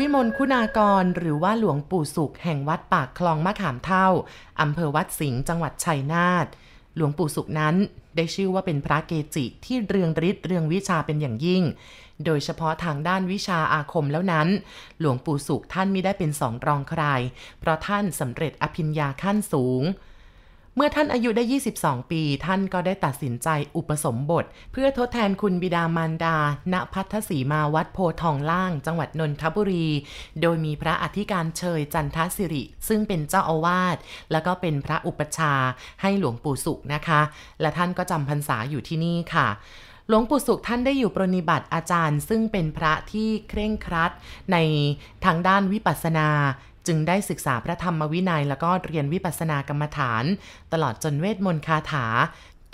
วิมลคุณากร หรือว่าหลวงปู่สุข แห่งวัดปากคลองมะขามเท่าอำเภอวัดสิงห์จังหวัดชัยนาทหลวงปู่สุขนั้นได้ชื่อว่าเป็นพระเกจิที่เรืองฤทธิ์เรืองวิชาเป็นอย่างยิ่ง โดยเฉพาะทางด้านวิชาอาคมแล้วนั้น หลวงปู่สุขท่านม่ได้เป็นสองรองใคร เพราะท่านสำเร็จอภิญญาขั้นสูง เมื่อท่านอายุได้ 22 ปี ท่านก็ได้ตัดสินใจอุปสมบท เพื่อทดแทนคุณบิดามารดา ณ พัทธสีมาวัดโพทองล่าง จังหวัดนนทบุรี โดยมีพระอธิการเชยจันทสิริ ซึ่งเป็นเจ้าอาวาส แล้วก็เป็นพระอุปชาให้หลวงปู่สุขนะคะ และท่านก็จำพรรษาอยู่ที่นี่ค่ะหลวงปู่สุขท่านได้อยู่ปรนิบัติอาจารย์ ซึ่งเป็นพระที่เคร่งครัดในทางด้านวิปัสสนา จึงได้ศึกษาพระธรรมวินัย แล้วก็เรียนวิปัสสนากรรมฐาน ตลอดจนเวทมนต์คาถา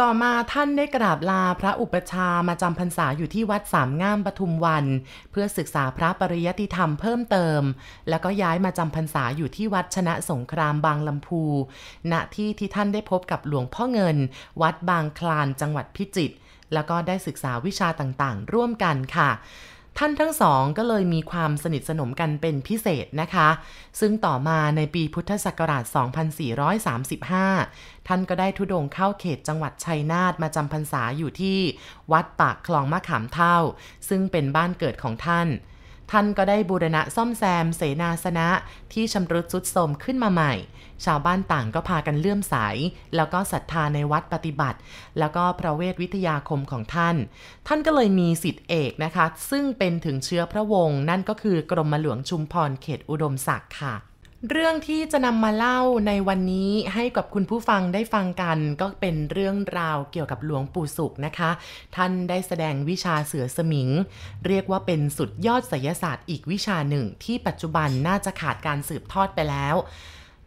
ต่อมาท่านได้กราบลาพระอุปชามาจำพรรษาอยู่ที่วัดสามง่ามปทุมวัน เพื่อศึกษาพระปริยติธรรมเพิ่มเติม แล้วก็ย้ายมาจำพรรษาอยู่ที่วัดชนะสงครามบางลำพู ณที่ที่ท่านได้พบกับหลวงพ่อเงิน วัดบางคลานจังหวัดพิจิตรแล้วก็ได้ศึกษาวิชาต่างๆ ร่วมกันค่ะ ท่านทั้งสองก็เลยมีความสนิทสนมกันเป็นพิเศษนะคะ ซึ่งต่อมาในปีพุทธศักราช 2435 ท่านก็ได้ทุดงเข้าเขตจังหวัดชัยนาทมาจำพรรษาอยู่ที่ วัดปากคลองมะขามเท่า ซึ่งเป็นบ้านเกิดของท่าน ท่านก็ได้บูรณะซ่อมแซมเสนาสนะที่ชำรุดทรุดโทรมขึ้นมาใหม่ ชาวบ้านต่างก็พากันเลื่อมใส แล้วก็ศรัทธาในวัดปฏิบัติ แล้วก็พระเวทวิทยาคมของท่าน ท่านก็เลยมีสิทธิเอกนะคะ ซึ่งเป็นถึงเชื้อพระวงศ์นั่นก็คือกรมหลวงชุมพรเขตอุดมศักดิ์ค่ะ เรื่องที่จะนำมาเล่าในวันนี้ให้กับคุณผู้ฟังได้ฟังกัน ก็เป็นเรื่องราวเกี่ยวกับหลวงปู่สุขนะคะ ท่านได้แสดงวิชาเสือสมิง เรียกว่าเป็นสุดยอดไสยศาสตร์อีกวิชาหนึ่ง ที่ปัจจุบันน่าจะขาดการสืบทอดไปแล้ว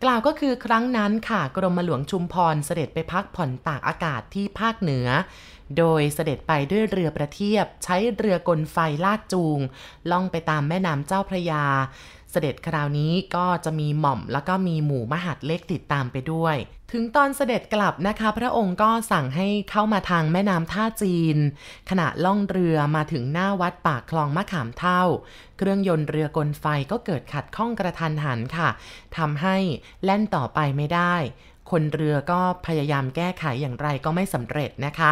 กล่าวก็คือครั้งนั้นค่ะกรมหลวงชุมพรเสด็จไปพักผ่อนตากอากาศที่ภาคเหนือโดยเสด็จไปด้วยเรือประเทียบ ใช้เรือกลไฟลากจูง ล่องไปตามแม่น้ำเจ้าพระยา เสด็จคราวนี้ก็จะมีหม่อมแล้วก็มีหมู่มหาดเล็กติดตามไปด้วย ถึงตอนเสด็จกลับนะคะ พระองค์ก็สั่งให้เข้ามาทางแม่น้ำท่าจีน ขณะล่องเรือมาถึงหน้าวัดปากคลองมะขามเท่า เครื่องยนต์เรือกลไฟก็เกิดขัดข้องกระทันหันค่ะทำให้แล่นต่อไปไม่ได้ คนเรือก็พยายามแก้ไขอย่างไรก็ไม่สำเร็จนะคะ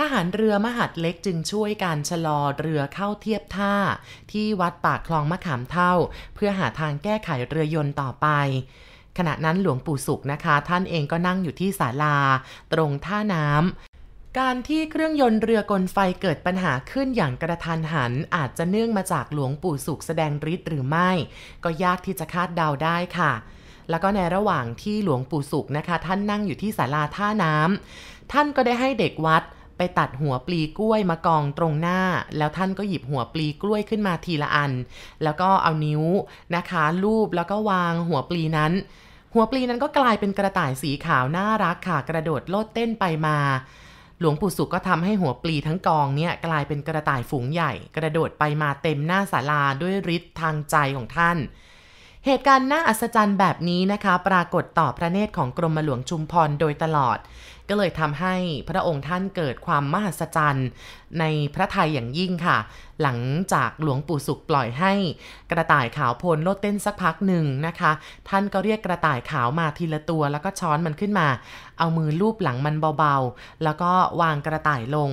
ทหารเรือมหัดเล็กจึงช่วยการชะลอเรือเข้าเทียบท่า ที่วัดปากคลองมะขามเท่า เพื่อหาทางแก้ไขเรือยนต์ต่อไปขณะนั้นหลวงปู่สุขนะคะ ท่านเองก็นั่งอยู่ที่ศาลา ตรงท่าน้ำการที่เครื่องยนต์เรือกลไฟเกิดปัญหาขึ้นอย่างกระทันหัน อาจจะเนื่องมาจากหลวงปู่สุขแสดงฤทธิ์หรือไม่ ก็ยากที่จะคาดเดาได้ค่ะ แล้วก็ในระหว่างที่หลวงปู่สุขนะคะ ท่านนั่งอยู่ที่ศาลาท่าน้ำท่านก็ได้ให้เด็กวัด ไปตัดหัวปลีกล้วยมากองตรงหน้า แล้วท่านก็หยิบหัวปลีกล้วยขึ้นมาทีละอัน แล้วก็เอานิ้วนะคะลูบแล้วก็วางหัวปลีนั้น หัวปลีนั้นก็กลายเป็นกระต่ายสีขาวน่ารักค่ะ กระโดดโลดเต้นไปมา หลวงปู่สุขก็ทำให้หัวปลีทั้งกองเนี่ยกลายเป็นกระต่ายฝูงใหญ่ กระโดดไปมาเต็มหน้าศาลาด้วยฤทธิ์ทางใจของท่านเหตุการณ์น่าอัศจรรย์แบบนี้นะคะ ปรากฏต่อพระเนตรของกรมหลวงชุมพรโดยตลอด ก็เลยทำให้พระองค์ท่านเกิดความมหัศจรรย์ในพระทัยอย่างยิ่งค่ะ หลังจากหลวงปู่สุขปล่อยให้ กระต่ายขาวโพลโลดเต้นสักพักหนึ่งนะคะ ท่านก็เรียกกระต่ายขาวมาทีละตัว แล้วก็ช้อนมันขึ้นมา เอามือลูบหลังมันเบาๆ แล้วก็วางกระต่ายลง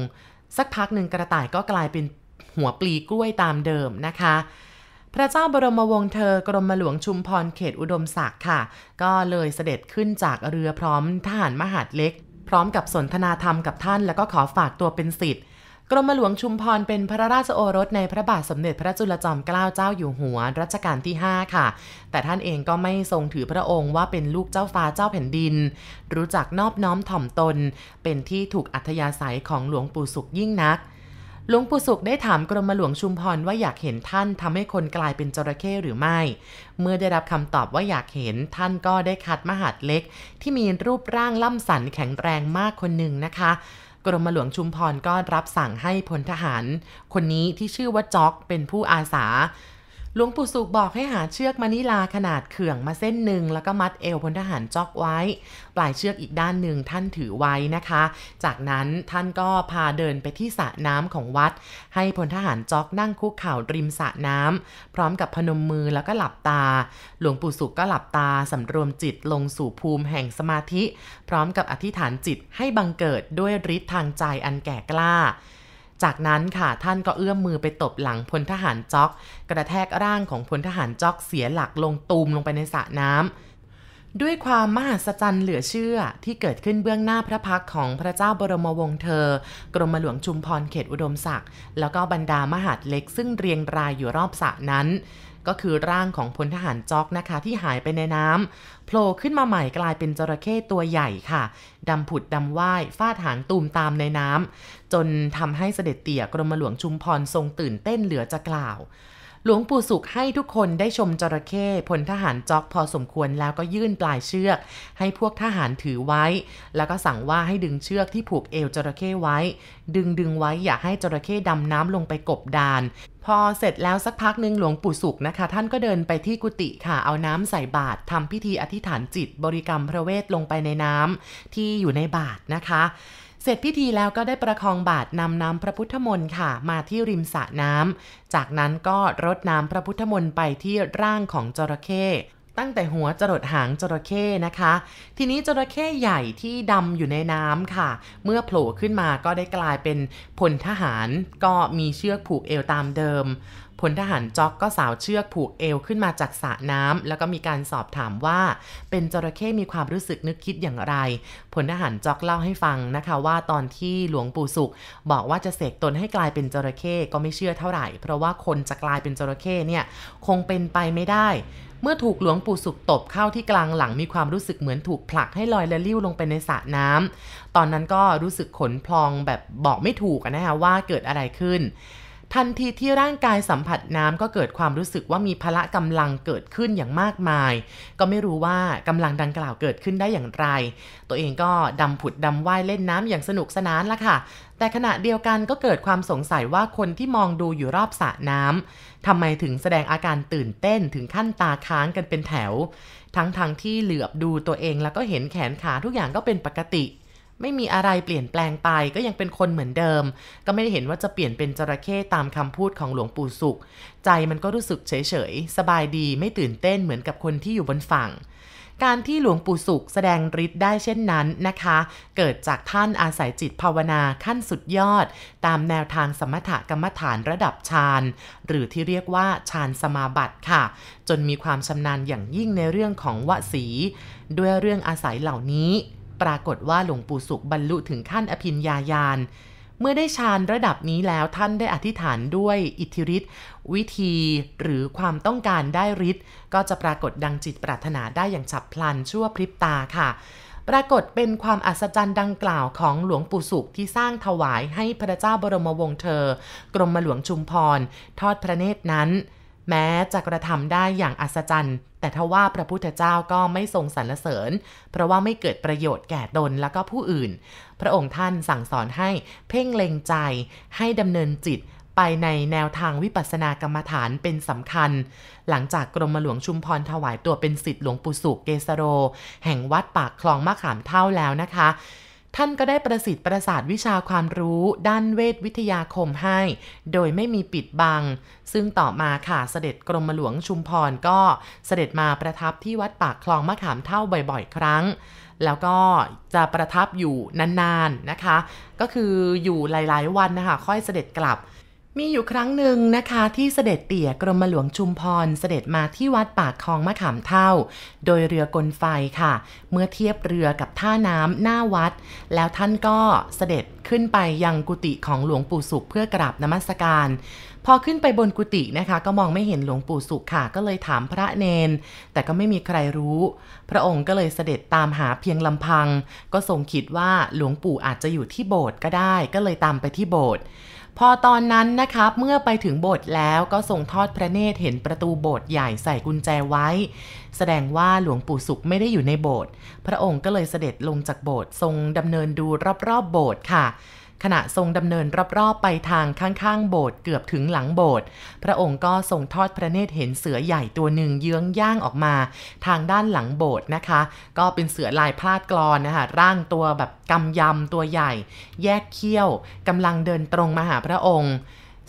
สักพักหนึ่งกระต่ายก็กลายเป็นหัวปลีกล้วยตามเดิมนะคะพระเจ้าบรมวงศ์เธอกรมหลวงชุมพรเขตอุดมศักดิ์ค่ะ ก็เลยเสด็จขึ้นจากเรือพร้อมทหารมหาดเล็ก ร้อมกับสนทนาธรรมกับท่าน แล้วก็ขอฝากตัวเป็นสิทธิ์กรมหลวงชุมพรเป็นพระราชโอรสในพระบาทสมเด็จพระจุลจอมเกล้าเจ้าอยู่หัวรัชกาลที่ 5 ค่ะ แต่ท่านเองก็ไม่ทรงถือพระองค์ว่าเป็นลูกเจ้าฟ้าเจ้าแผ่นดิน รู้จักนอบน้อมถ่อมตน เป็นที่ถูกอัธยาศัยของหลวงปู่สุขยิ่งนัก หลวงปู่สุขได้ถามกรมหลวงชุมพรว่าอยากเห็นท่านทำให้คนกลายเป็นจระเข้หรือไม่ เมื่อได้รับคำตอบว่าอยากเห็นท่านก็ได้คัดมหาดเล็ก ที่มีรูปร่างล่ำสันแข็งแรงมากคนหนึ่งนะคะกรมหลวงชุมพรก็รับสั่งให้พลทหาร คนนี้ที่ชื่อว่าจ็อกเป็นผู้อาสา หลวงปู่สุขบอกให้หาเชือกมานิลาขนาดเขื่องมาเส้นหนึ่งแล้วก็มัดเอวพลทหารจอกไว้ ปลายเชือกอีกด้านหนึ่งท่านถือไว้นะคะ จากนั้นท่านก็พาเดินไปที่สระน้ำของวัด ให้พลทหารจอกนั่งคุกเข่าริมสระน้ำพร้อมกับพนมมือแล้วก็หลับตา หลวงปู่สุขก็หลับตาสำรวมจิตลงสู่ภูมิแห่งสมาธิ พร้อมกับอธิษฐานจิตให้บังเกิดด้วยฤทธิ์ทางใจอันแก่กล้า จากนั้นค่ะท่านก็เอื้อมมือไปตบหลังพลทหารจ็อก กระแทกร่างของพลทหารจ็อกเสียหลักลงตูมลงไปในสระน้ำด้วยความมหัศจรรย์เหลือเชื่อที่เกิดขึ้นเบื้องหน้าพระพักของพระเจ้าบรมวงศ์เธอ กรมหลวงชุมพรเขตอุดมศักดิ์แล้วก็บรรดามหาดเล็กซึ่งเรียงรายอยู่รอบสระนั้น ก็คือร่างของพลทหารจ็อกนะคะ ที่หายไปในน้ำโผล่ขึ้นมาใหม่กลายเป็นจระเข้ตัวใหญ่ค่ะดำผุดดำว่ายฟาดหางตูมตามในน้ำจนทำให้เสด็จเตี่ยกรมหลวงชุมพรทรงตื่นเต้นเหลือจะกล่าวหลวงปู่สุขให้ทุกคนได้ชมจระเข้พลทหารจ็อกพอสมควรแล้วก็ยื่นปลายเชือก ให้พวกทหารถือไว้ แล้วก็สั่งว่าให้ดึงเชือกที่ผูกเอวจระเข้ไว้ ดึงดึงไว้อย่าให้จระเข้ดำน้ำลงไปกบดาน พอเสร็จแล้วสักพักหนึ่งหลวงปู่สุขนะคะ ท่านก็เดินไปที่กุฏิค่ะ เอาน้ำใส่บาตรทำพิธีอธิษฐานจิต บริกรรมพระเวทลงไปในน้ำที่อยู่ในบาตรนะคะ เสร็จพิธีแล้วก็ได้ประคองบาตรนำน้ำพระพุทธมนต์ค่ะ มาที่ริมสระน้ำจากนั้นก็รดน้ำพระพุทธมนต์ไปที่ร่างของจระเข้ ตั้งแต่หัวจรดหางจระเข้นะคะ ทีนี้จระเข้ใหญ่ที่ดำอยู่ในน้ำค่ะ เมื่อโผล่ขึ้นมาก็ได้กลายเป็นพลทหารก็มีเชือกผูกเอวตามเดิม พลทหารจ็อกก็สาวเชือกผูกเอวขึ้นมาจากสระน้ำแล้วก็มีการสอบถามว่า เป็นจระเข้มีความรู้สึกนึกคิดอย่างไรพลทหารจ็อกเล่าให้ฟังนะคะว่าตอนที่หลวงปู่สุข บอกว่าจะเสกตนให้กลายเป็นจระเข้ก็ไม่เชื่อเท่าไหร่ เพราะว่าคนจะกลายเป็นจระเข้เนี่ยคงเป็นไปไม่ได้เมื่อถูกหลวงปู่สุขตบเข้าที่กลางหลังมีความรู้สึกเหมือนถูกผลักให้ลอยและลิ้วลงไปในสระน้ำตอนนั้นก็รู้สึกขนพลองแบบบอกไม่ถูกนะฮะว่าเกิดอะไรขึ้น ทันทีที่ร่างกายสัมผัสน้ำก็เกิดความรู้สึกว่ามีพละกำลังเกิดขึ้นอย่างมากมาย ก็ไม่รู้ว่ากำลังดังกล่าวเกิดขึ้นได้อย่างไร ตัวเองก็ดำผุดดำว่ายเล่นน้ำอย่างสนุกสนานละค่ะ แต่ขณะเดียวกันก็เกิดความสงสัยว่าคนที่มองดูอยู่รอบสระน้ำทำไมถึงแสดงอาการตื่นเต้นถึงขั้นตาค้างกันเป็นแถว ทั้งๆทที่เหลือบดูตัวเองแล้วก็เห็นแขนขาทุกอย่างก็เป็นปกติ ไม่มีอะไรเปลี่ยนแปลงไปก็ยังเป็นคนเหมือนเดิม ก็ไม่ได้เห็นว่าจะเปลี่ยนเป็นจระเข้ตามคำพูดของหลวงปู่สุข ใจมันก็รู้สึกเฉยๆ สบายดีไม่ตื่นเต้นเหมือนกับคนที่อยู่บนฝั่ง การที่หลวงปู่สุขแสดงฤทธิ์ได้เช่นนั้นนะคะ เกิดจากท่านอาศัยจิตภาวนาขั้นสุดยอด ตามแนวทางสมถกรรมฐานระดับฌานหรือที่เรียกว่าฌานสมาบัติค่ะ จนมีความชำนาญอย่างยิ่งในเรื่องของวสี ด้วยเรื่องอาศัยเหล่านี้ ปรากฏว่าหลวงปู่สุขบรรลุถึงขั้นอภิญญาญาณเมื่อได้ฌานระดับนี้แล้วท่านได้อธิษฐานด้วยอิทธิฤทธิ์วิธีหรือความต้องการได้ฤทธิ์ก็จะปรากฏดังจิตปรารถนาได้อย่างฉับพลันชั่วพริบตาค่ะ ปรากฏเป็นความอัศจรรย์ดังกล่าวของหลวงปู่สุขที่สร้างถวายให้พระเจ้าบรมวงศ์เธอ กรมหลวงชุมพร ทอดพระเนตรนั้น แม้จะกระทำได้อย่างอัศจรรย์ แต่ทว่าพระพุทธเจ้าก็ไม่ทรงสรรเสริญ เพราะว่าไม่เกิดประโยชน์แก่ตนและก็ผู้อื่น พระองค์ท่านสั่งสอนให้เพ่งเล็งใจ ให้ดำเนินจิตไปในแนวทางวิปัสสนากรรมฐานเป็นสำคัญ หลังจากกรมหลวงชุมพรถวายตัวเป็นสิทธิหลวงปู่สุกเกสโร แห่งวัดปากคลองมะขามเท่าแล้วนะคะ ท่านก็ได้ประสิทธิ์ประสาทวิชาความรู้ด้านเวทวิทยาคมให้ โดยไม่มีปิดบัง ซึ่งต่อมาค่ะเสด็จกรมหลวงชุมพรก็เสด็จมาประทับที่วัดปากคลองมะขามเท่าบ่อยๆ ครั้ง แล้วก็จะประทับอยู่นานๆนะคะ ก็คืออยู่หลายๆวันนะคะ ค่อยเสด็จกลับ มีอยู่ครั้งหนึ่งนะคะที่เสด็จเตี่ยกรมหลวงชุมพรเสด็จมาที่วัดปากคลองมะขามเท่า โดยเรือกลไฟค่ะ เมื่อเทียบเรือกับท่าน้ำหน้าวัด แล้วท่านก็เสด็จขึ้นไปยังกุฏิของหลวงปู่สุขเพื่อกราบนมัสการ พอขึ้นไปบนกุฏินะคะ ก็มองไม่เห็นหลวงปู่สุขค่ะ ก็เลยถามพระเนน แต่ก็ไม่มีใครรู้ พระองค์ก็เลยเสด็จตามหาเพียงลำพัง ก็ทรงคิดว่าหลวงปู่อาจจะอยู่ที่โบสถ์ก็ได้ ก็เลยตามไปที่โบสถ์ พอตอนนั้นนะครับเมื่อไปถึงโบสถ์แล้วก็ทรงทอดพระเนตรเห็นประตูโบสถ์ใหญ่ใส่กุญแจไว้ แสดงว่าหลวงปู่สุขไม่ได้อยู่ในโบสถ์พระองค์ก็เลยเสด็จลงจากโบสถ์ทรงดำเนินดูรอบๆโบสถ์ค่ะ ขณะทรงดำเนินรอบๆไปทางข้างๆโบสถ์เกือบถึงหลังโบสถ์พระองค์ก็ทรงทอดพระเนตรเห็นเสือใหญ่ตัวหนึ่งเยื้องย่างออกมา ทางด้านหลังโบสถ์นะคะ ก็เป็นเสือลายพลาดกรอนนะคะร่างตัวแบบกำยำตัวใหญ่ แยกเขี้ยวกำลังเดินตรงมาหาพระองค์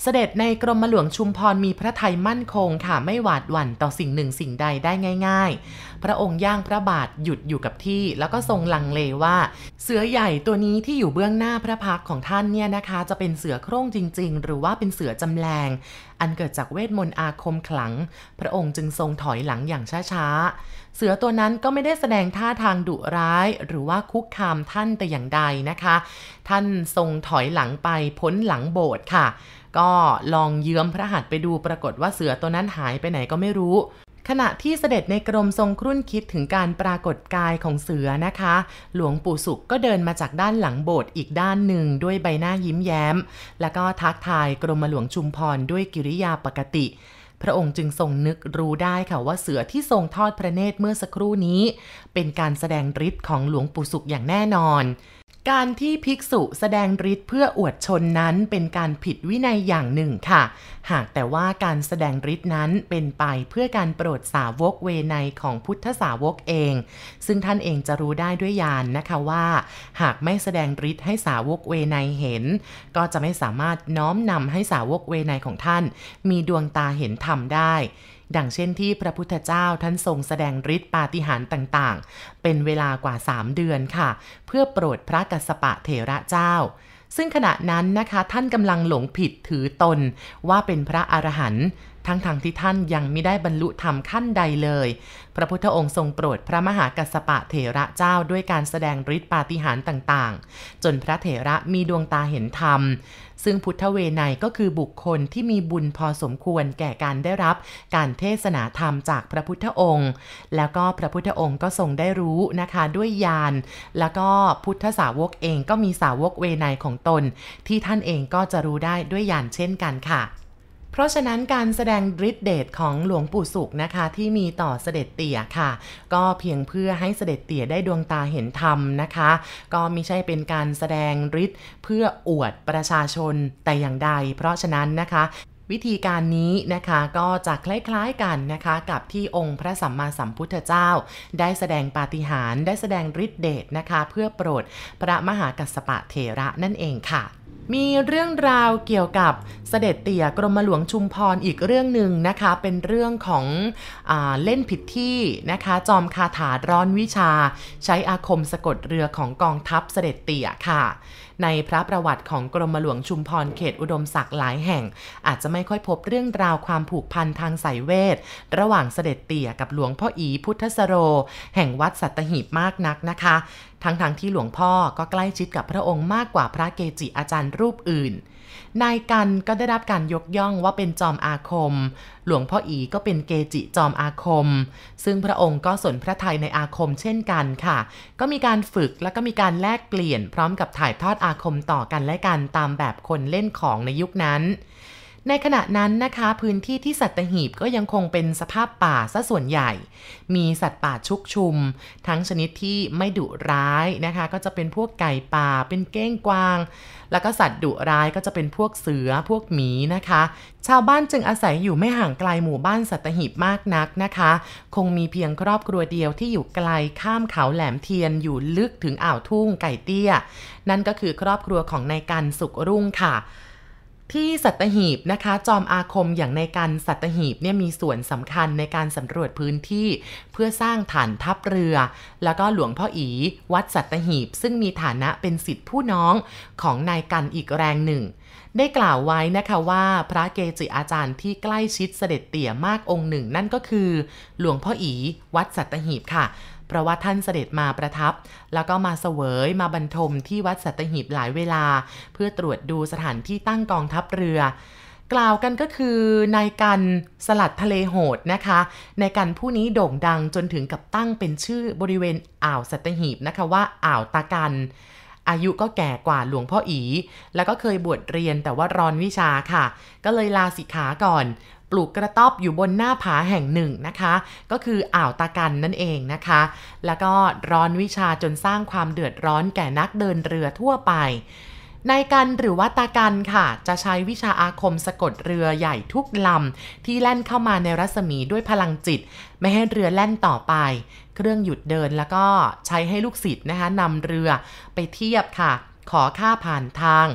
เสด็จในกรมหลวงชุมพรมีพระไทยมั่นคงค่ะไม่หวาดหวั่นต่อสิ่งหนึ่งสิ่งใดได้ง่าย ๆ พระองค์ย่างพระบาทหยุดอยู่กับที่ แล้วก็ทรงลังเลว่า เสือใหญ่ตัวนี้ที่อยู่เบื้องหน้าพระพักของท่านเนี่ยนะคะ จะเป็นเสือโคร่งจริง ๆ หรือว่าเป็นเสือจำแรง อันเกิดจากเวทมนต์อาคมขลัง พระองค์จึงทรงถอยหลังอย่างช้าๆเสือตัวนั้นก็ไม่ได้แสดงท่าทางดุร้าย หรือว่าคุกคามท่านแต่อย่างใดนะคะ ท่านทรงถอยหลังไปพ้นหลังโบสถ์ค่ะ ก็ลองเยื้อมพระหัตถ์ไปดูปรากฏว่าเสือตัวนั้นหายไปไหนก็ไม่รู้ ขณะที่เสด็จในกรมทรงครุ่นคิดถึงการปรากฏกายของเสือนะคะ หลวงปู่สุขก็เดินมาจากด้านหลังโบสถ์อีกด้านหนึ่งด้วยใบหน้ายิ้มแย้ม แล้วก็ทักทายกรมหลวงชุมพรด้วยกิริยาปกติพระองค์จึงทรงนึกรู้ได้ค่ะว่าเสือที่ทรงทอดพระเนตรเมื่อสักครู่นี้ เป็นการแสดงฤทธิ์ของหลวงปู่สุขอย่างแน่นอน การที่ภิกษุแสดงฤทธิ์เพื่ออวดชนนั้นเป็นการผิดวินัยอย่างหนึ่งค่ะ หากแต่ว่าการแสดงฤทธิ์นั้นเป็นไปเพื่อการโปรดสาวกเวไนของพุทธสาวกเอง ซึ่งท่านเองจะรู้ได้ด้วยญาณนนะคะว่า หากไม่แสดงฤทธิ์ให้สาวกเวไนเห็น ก็จะไม่สามารถน้อมนำให้สาวกเวไนของท่าน มีดวงตาเห็นธรรมได้ ดังเช่นที่พระพุทธเจ้าท่านทรงแสดงฤทธิ์ปาฏิหาริย์ต่างๆ เป็นเวลากว่า 3 เดือนค่ะ เพื่อโปรดพระกัสสปะเถระเจ้า ซึ่งขณะนั้นนะคะท่านกำลังหลงผิดถือตนว่าเป็นพระอรหันต์ ทั้งทางที่ท่านยังไม่ได้บรรลุธรรมขั้นใดเลย พระพุทธองค์ทรงโปรดพระมหากัสปะเถระเจ้าด้วยการแสดงฤทธิปาฏิหาริย์ต่างๆ จนพระเถระมีดวงตาเห็นธรรม ซึ่งพุทธเวไนก็คือบุคคลที่มีบุญพอสมควรแก่การได้รับ การเทศนาธรรมจากพระพุทธองค์ แล้วก็พระพุทธองค์ก็ทรงได้รู้นะคะด้วยญาณแล้วก็พุทธสาวกเองก็มีสาวกเวไนของตน ที่ท่านเองก็จะรู้ได้ด้วยญาณเช่นกันค่ะ เพราะฉะนั้นการแสดงฤทธิเดชของหลวงปู่สุขนะคะที่มีต่อเสด็จเตี่ยค่ะ ก็เพียงเพื่อให้เสด็จเตี่ยได้ดวงตาเห็นธรรมนะคะ ก็ไม่ใช่เป็นการแสดงฤทธิ์เพื่ออวดประชาชนแต่อย่างใด เพราะฉะนั้นนะคะวิธีการนี้นะคะก็จะคล้ายๆกันนะคะกับที่องค์พระสัมมาสัมพุทธเจ้า ได้แสดงปาฏิหาริย์ได้แสดงฤทธิเดชนะคะ เพื่อโปรดพระมหากัสสปะเถระนั่นเองค่ะ มีเรื่องราวเกี่ยวกับเสด็จเตี่ยกรมหลวงชุมพรอีกเรื่องหนึ่งนะคะ เป็นเรื่องของอเล่นผิดที่นะคะ จอมคาถาร้อนวิชา ใช้อาคมสะกดเรือของกองทัพเสด็จเตี่ยค่ะในพระประวัติของกรมหลวงชุมพรเขตอุดมศักดิ์หลายแห่ง อาจจะไม่ค่อยพบเรื่องราวความผูกพันทางสายเวท ระหว่างเสด็จเตี่ยกับหลวงพ่ออีพุทธสโร แห่งวัดสัตหีบมากนักนะคะ ทั้งๆทที่หลวงพ่อก็ใกล้ชิดกับพระองค์มากกว่าพระเกจิอาจารย์รูปอื่นนายกันก็ได้รับการยกย่องว่าเป็นจอมอาคม หลวงพ่ออีก็เป็นเกจิจอมอาคม ซึ่งพระองค์ก็สนพระทัยในอาคมเช่นกันค่ะ ก็มีการฝึกแล้วก็มีการแลกเปลี่ยนพร้อมกับถ่ายทอดอาคมต่อกันและกันตามแบบคนเล่นของในยุคนั้น ในขณะนั้นนะคะ พื้นที่ที่สัตหีบก็ยังคงเป็นสภาพป่าซะส่วนใหญ่ มีสัตว์ป่าชุกชุม ทั้งชนิดที่ไม่ดุร้ายนะคะ ก็จะเป็นพวกไก่ป่า เป็นเก้งกวาง แล้วก็สัตว์ดุร้ายก็จะเป็นพวกเสือพวกหมีนะคะ ชาวบ้านจึงอาศัยอยู่ไม่ห่างไกลหมู่บ้านสัตหีบมากนักนะคะ คงมีเพียงครอบครัวเดียวที่อยู่ไกลข้ามเขาแหลมเทียนอยู่ลึกถึงอ่าวทุ่งไก่เตี้ย นั่นก็คือครอบครัวของนายกันสุกรุ่งค่ะ ที่สัตหีบนะคะ จอมอาคมอย่างในการสัตหีบเนี่ยมีส่วนสำคัญในการสำรวจพื้นที่ เพื่อสร้างฐานทัพเรือ แล้วก็หลวงพ่ออีวัดสัตหีบ ซึ่งมีฐานะเป็นสิทธิผู้น้องของนายกันอีกแรงหนึ่ง ได้กล่าวไว้นะคะว่าพระเกจิอาจารย์ที่ใกล้ชิดเสด็จเตี่ยมากองค์หนึ่ง นั่นก็คือ หลวงพ่ออีวัดสัตหีบค่ะ เพราะว่าท่านเสด็จมาประทับ แล้วก็มาเสวยมาบรรทมที่วัดสัตหีบหลายเวลา เพื่อตรวจดูสถานที่ตั้งกองทัพเรือ กล่าวกันก็คือนายกันสลัดทะเลโหดนะคะในกันผู้นี้โด่งดังจนถึงกับตั้งเป็นชื่อบริเวณอ่าวสัตหีบนะคะว่าอ่าวตากันอายุก็แก่กว่าหลวงพ่ออี แล้วก็เคยบวชเรียนแต่ว่ารอนวิชาค่ะ ก็เลยลาสิกขาก่อน ลูกกระต๊อบอยู่บนหน้าผาแห่งหนึ่งนะคะ ก็คืออ่าวตากันนั่นเองนะคะ แล้วก็ร้อนวิชาจนสร้างความเดือดร้อนแก่นักเดินเรือทั่วไปนายกันหรือว่าตากันค่ะ จะใช้วิชาอาคมสะกดเรือใหญ่ทุกลำ ที่แล่นเข้ามาในรัศมีด้วยพลังจิต ไม่ให้เรือแล่นต่อไป เครื่องหยุดเดินแล้วก็ใช้ให้ลูกศิษย์นะคะนำเรือไปเทียบค่ะ ขอค่าผ่านทาง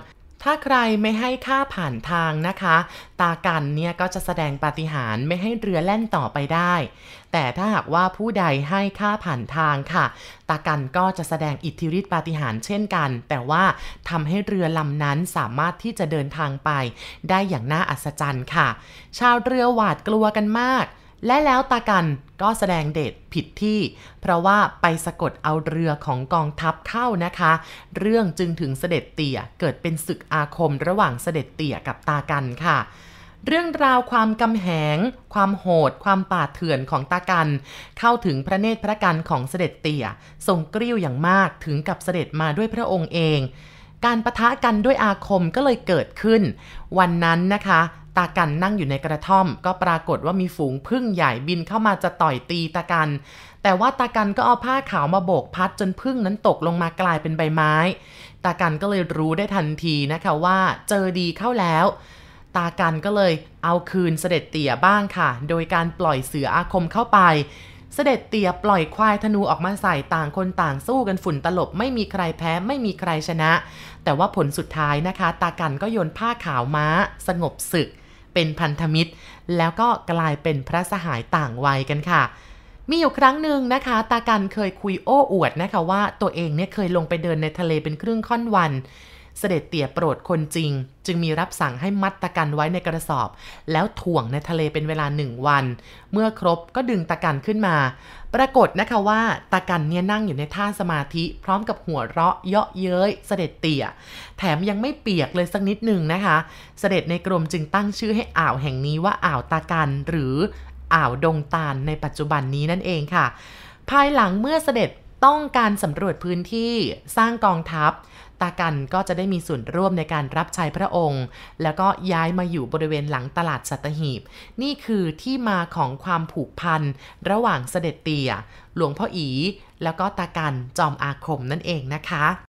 ถ้าใครไม่ให้ค่าผ่านทางนะคะ ตากันเนี่ยก็จะแสดงปาฏิหาริย์ไม่ให้เรือแล่นต่อไปได้ แต่ถ้าหากว่าผู้ใดให้ค่าผ่านทางค่ะ ตากันก็จะแสดงอิทธิฤทธิปาฏิหาริย์เช่นกัน แต่ว่าทำให้เรือลำนั้นสามารถที่จะเดินทางไป ได้อย่างน่าอัศจรรย์ค่ะ ชาวเรือหวาดกลัวกันมาก และแล้วตากันก็แสดงเดชผิดที่ เพราะว่าไปสะกดเอาเรือของกองทัพเข้านะคะ เรื่องจึงถึงเสด็จเตี่ยเกิดเป็นศึกอาคมระหว่างเสด็จเตี่ยกับตากันค่ะเรื่องราวความกำแหง ความโหด ความป่าเถื่อนของตากัน เข้าถึงพระเนตรพระกันของเสด็จเตี่ยทรงกริ้วอย่างมากถึงกับเสด็จมาด้วยพระองค์เอง การประทะกันด้วยอาคมก็เลยเกิดขึ้น วันนั้นนะคะ ตากันนั่งอยู่ในกระท่อม ก็ปรากฏว่ามีฝูงพึ่งใหญ่บินเข้ามาจะต่อยตีตากัน แต่ว่าตากันก็เอาผ้าขาวมาโบกพัดจนพึ่งนั้นตกลงมากลายเป็นใบไม้ ตากันก็เลยรู้ได้ทันทีนะคะว่าเจอดีเข้าแล้ว ตากันก็เลยเอาคืนเสด็จเตี่ยบ้างค่ะ โดยการปล่อยเสืออาคมเข้าไปเสด็จเตี่ยปล่อยควายธนูออกมาใส่ต่างคนต่างสู้กันฝุ่นตลบไม่มีใครแพ้ไม่มีใครชนะ แต่ว่าผลสุดท้ายนะคะ ตากันก็โยนผ้าขาวม้า สงบศึก เป็นพันธมิตร แล้วก็กลายเป็นพระสหายต่างวัยกันค่ะ มีอยู่ครั้งหนึ่งนะคะ ตากันเคยคุยโอ้อวดนะคะว่าตัวเองเนี่ยเคยลงไปเดินในทะเลเป็นครึ่งค่อนวันเสด็จเตี่ยโปรดคนจริง จึงมีรับสั่งให้มัดตะกันไว้ในกระสอบ แล้วถ่วงในทะเลเป็นเวลาหนึ่งวัน เมื่อครบก็ดึงตะกันขึ้นมา ปรากฏนะคะว่าตะกันเนี่ยนั่งอยู่ในท่าสมาธิพร้อมกับหัวเราะเยาะเย้ยเสด็จเตี่ย แถมยังไม่เปียกเลยสักนิดหนึ่งนะคะ เสด็จในกรมจึงตั้งชื่อให้อ่าวแห่งนี้ว่าอ่าวตากันหรืออ่าวดงตาลในปัจจุบันนี้นั่นเองค่ะ ภายหลังเมื่อเสด็จต้องการสำรวจพื้นที่สร้างกองทัพ ตากันก็จะได้มีส่วนร่วมในการรับใช้พระองค์ แล้วก็ย้ายมาอยู่บริเวณหลังตลาดสัตหีบ นี่คือที่มาของความผูกพันระหว่างเสด็จเตี่ย หลวงพ่ออี แล้วก็ตากันจอมอาคมนั่นเองนะคะ